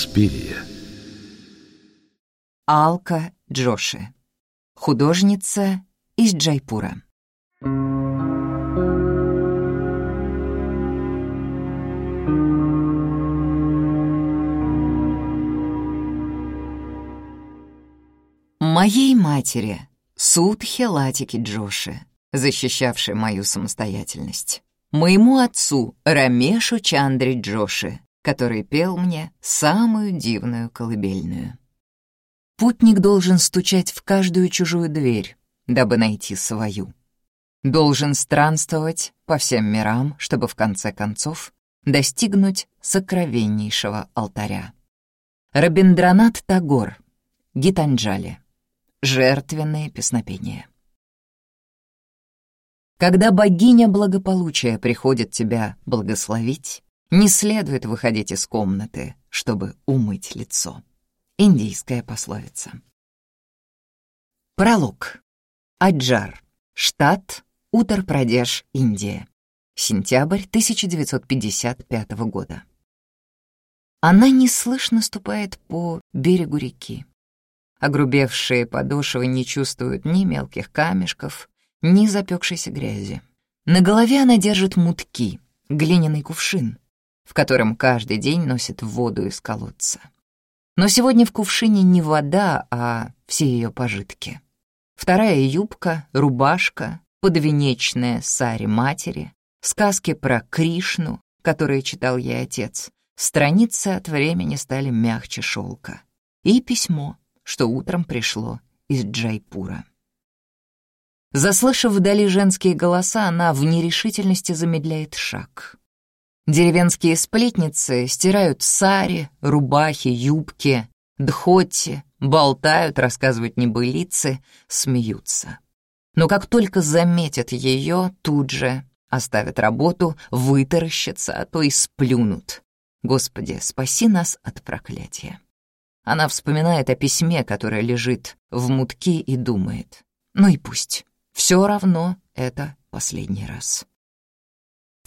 Инспирия. Алка Джоши. Художница из Джайпура. Моей матери, Судхе Латики Джоши, защищавшей мою самостоятельность. Моему отцу, Рамешу Чандри Джоши, который пел мне самую дивную колыбельную. Путник должен стучать в каждую чужую дверь, дабы найти свою. Должен странствовать по всем мирам, чтобы в конце концов достигнуть сокровеннейшего алтаря. Рабиндранат Тагор, Гитанджали. Жертвенные песнопения. Когда богиня благополучия приходит тебя благословить, не следует выходить из комнаты, чтобы умыть лицо. Индийская пословица. Пролог. Аджар. Штат Утар-Прадеш, Индия. Сентябрь 1955 года. Она неслышно ступает по берегу реки. Огрубевшие подошвы не чувствуют ни мелких камешков, ни запекшейся грязи. На голове она держит мутки, глиняный кувшин, в котором каждый день носит воду из колодца. Но сегодня в кувшине не вода, а все ее пожитки. Вторая юбка, рубашка, подвенечная сари матери, сказки про Кришну, которые читал ей отец, страницы от времени стали мягче шелка. И письмо, что утром пришло из Джайпура. Заслышав вдали женские голоса, она в нерешительности замедляет шаг. Деревенские сплетницы стирают сари, рубахи, юбки, дхотти, болтают, рассказывают небылицы, смеются. Но как только заметят ее, тут же оставят работу, вытаращатся, а то и сплюнут. Господи, спаси нас от проклятия. Она вспоминает о письме, которое лежит в мутке и думает. Ну и пусть. Все равно это последний раз.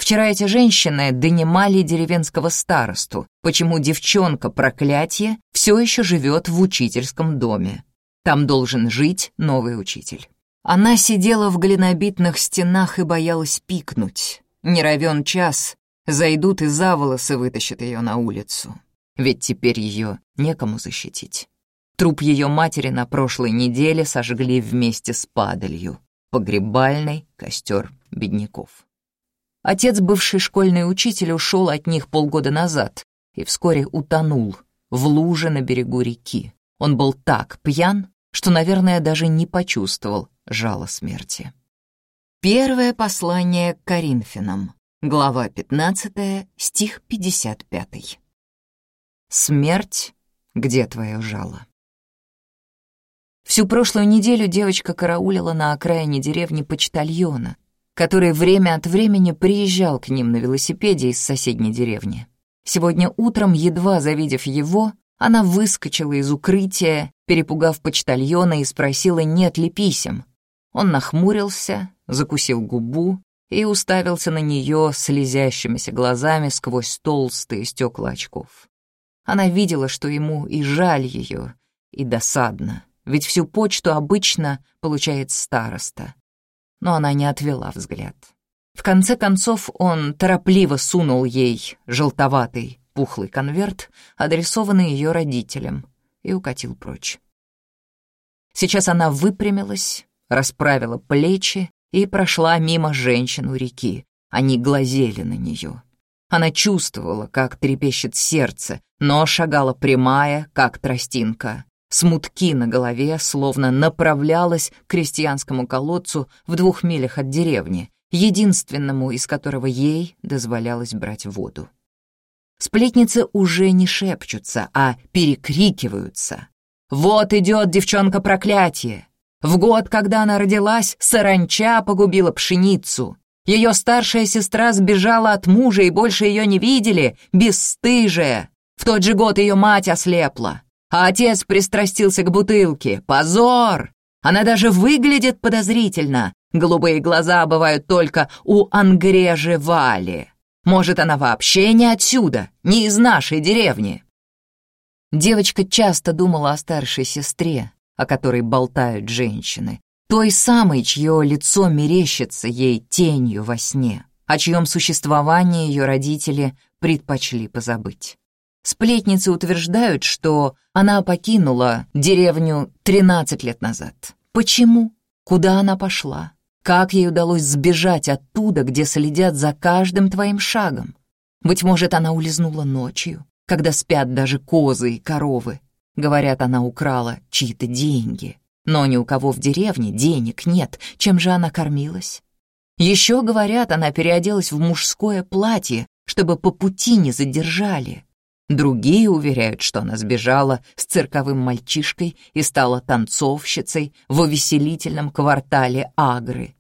Вчера эти женщины донимали деревенского старосту, почему девчонка проклятие все еще живет в учительском доме. Там должен жить новый учитель. Она сидела в глинобитных стенах и боялась пикнуть. Не равен час, зайдут и за волосы вытащат ее на улицу ведь теперь ее некому защитить. Труп ее матери на прошлой неделе сожгли вместе с падалью. Погребальный костер бедняков. Отец, бывший школьный учитель, ушел от них полгода назад и вскоре утонул в луже на берегу реки. Он был так пьян, что, наверное, даже не почувствовал жала смерти. Первое послание к Коринфянам, глава 15, стих 55. Смерть, где твое жало? Всю прошлую неделю девочка караулила на окраине деревни почтальона, который время от времени приезжал к ним на велосипеде из соседней деревни. Сегодня утром, едва завидев его, она выскочила из укрытия, перепугав почтальона и спросила, нет ли писем. Он нахмурился, закусил губу и уставился на нее слезящимися глазами сквозь толстые стекла очков. Она видела, что ему и жаль ее, и досадно, ведь всю почту обычно получает староста. Но она не отвела взгляд. В конце концов он торопливо сунул ей желтоватый пухлый конверт, адресованный ее родителям, и укатил прочь. Сейчас она выпрямилась, расправила плечи и прошла мимо женщин у реки. Они глазели на нее. Она чувствовала, как трепещет сердце, но шагала прямая, как тростинка. Смутки на голове словно направлялась к крестьянскому колодцу в двух милях от деревни, единственному из которого ей дозволялось брать воду. Сплетницы уже не шепчутся, а перекрикиваются. «Вот идет девчонка проклятие! В год, когда она родилась, саранча погубила пшеницу!» Ее старшая сестра сбежала от мужа и больше ее не видели, бесстыжая. В тот же год ее мать ослепла, а отец пристрастился к бутылке. Позор! Она даже выглядит подозрительно. Голубые глаза бывают только у Ангрежи Вали. Может, она вообще не отсюда, не из нашей деревни. Девочка часто думала о старшей сестре, о которой болтают женщины, той самой, чье лицо мерещится ей тенью во сне, о чьем существовании ее родители предпочли позабыть. Сплетницы утверждают, что она покинула деревню 13 лет назад. Почему? Куда она пошла? Как ей удалось сбежать оттуда, где следят за каждым твоим шагом? Быть может, она улизнула ночью, когда спят даже козы и коровы. Говорят, она украла чьи-то деньги. Но ни у кого в деревне денег нет, чем же она кормилась? Еще, говорят, она переоделась в мужское платье, чтобы по пути не задержали. Другие уверяют, что она сбежала с цирковым мальчишкой и стала танцовщицей в увеселительном квартале Агры.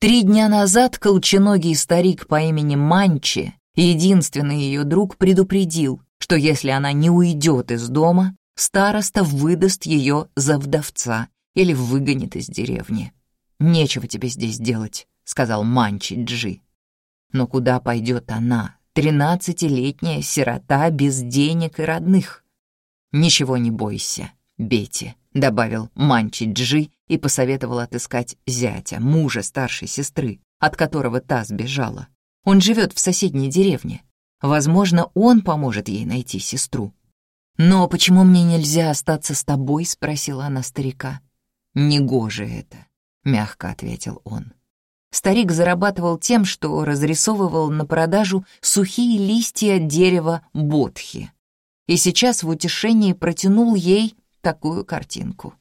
Три дня назад колченогий старик по имени Манчи, единственный ее друг, предупредил, что если она не уйдет из дома, староста выдаст ее за вдовца или выгонит из деревни. «Нечего тебе здесь делать», — сказал Манчи Джи. «Но куда пойдет она, тринадцатилетняя сирота без денег и родных. «Ничего не бойся, Бетти», — добавил Манчи Джи и посоветовал отыскать зятя, мужа старшей сестры, от которого та сбежала. Он живет в соседней деревне. Возможно, он поможет ей найти сестру. «Но почему мне нельзя остаться с тобой?» — спросила она старика. «Негоже это», — мягко ответил он. Старик зарабатывал тем, что разрисовывал на продажу сухие листья дерева бодхи. И сейчас в утешении протянул ей такую картинку.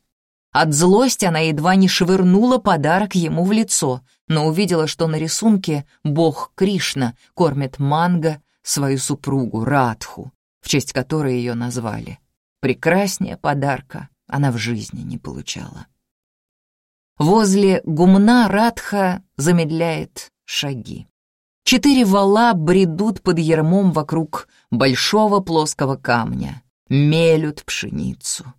От злости она едва не швырнула подарок ему в лицо, но увидела, что на рисунке бог Кришна кормит манго свою супругу Радху, в честь которой ее назвали. Прекраснее подарка она в жизни не получала. Возле гумна Радха замедляет шаги. Четыре вала бредут под ермом вокруг большого плоского камня, мелют пшеницу.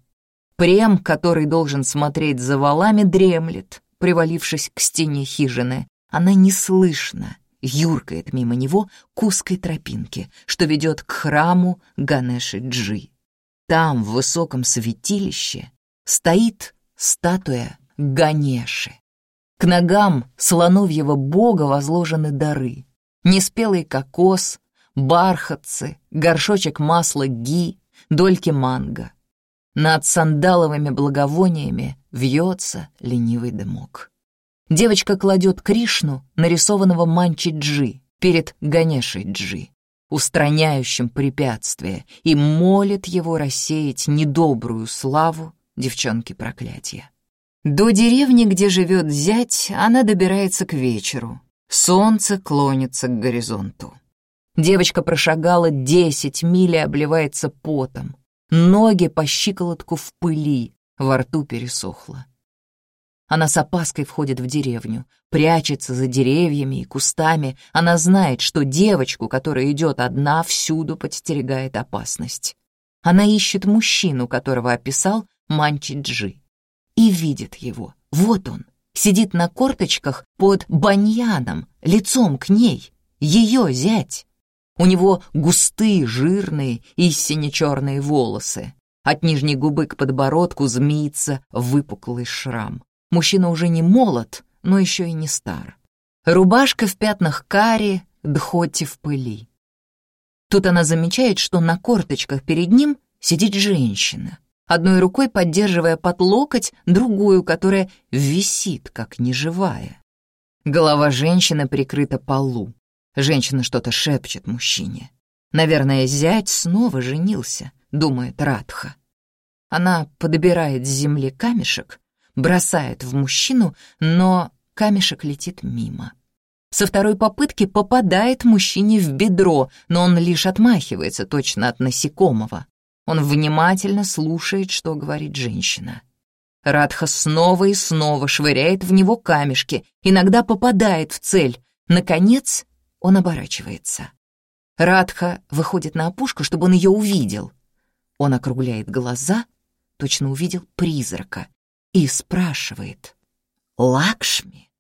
Прем, который должен смотреть за валами, дремлет, привалившись к стене хижины. Она неслышно юркает мимо него к узкой тропинке, что ведет к храму Ганеши Джи. Там, в высоком святилище, стоит статуя Ганеши. К ногам слоновьего бога возложены дары. Неспелый кокос, бархатцы, горшочек масла ги, дольки манго. Над сандаловыми благовониями вьется ленивый дымок. Девочка кладет Кришну, нарисованного Манчи-Джи, перед Ганешей-Джи, устраняющим препятствие, и молит его рассеять недобрую славу девчонки проклятия. До деревни, где живет зять, она добирается к вечеру. Солнце клонится к горизонту. Девочка прошагала десять миль и обливается потом. Ноги по щиколотку в пыли, во рту пересохло. Она с опаской входит в деревню, прячется за деревьями и кустами. Она знает, что девочку, которая идет одна, всюду подстерегает опасность. Она ищет мужчину, которого описал Манчи Джи и видит его. Вот он, сидит на корточках под баньяном, лицом к ней, ее зять. У него густые, жирные и сине-черные волосы. От нижней губы к подбородку змеится выпуклый шрам. Мужчина уже не молод, но еще и не стар. Рубашка в пятнах кари, дхоти в пыли. Тут она замечает, что на корточках перед ним сидит женщина одной рукой поддерживая под локоть другую, которая висит, как неживая. Голова женщины прикрыта полу. Женщина что-то шепчет мужчине. Наверное, зять снова женился, думает Радха. Она подбирает с земли камешек, бросает в мужчину, но камешек летит мимо. Со второй попытки попадает мужчине в бедро, но он лишь отмахивается точно от насекомого. Он внимательно слушает, что говорит женщина. Радха снова и снова швыряет в него камешки, иногда попадает в цель. Наконец он оборачивается. Радха выходит на опушку, чтобы он ее увидел. Он округляет глаза, точно увидел призрака, и спрашивает «Лакшми?»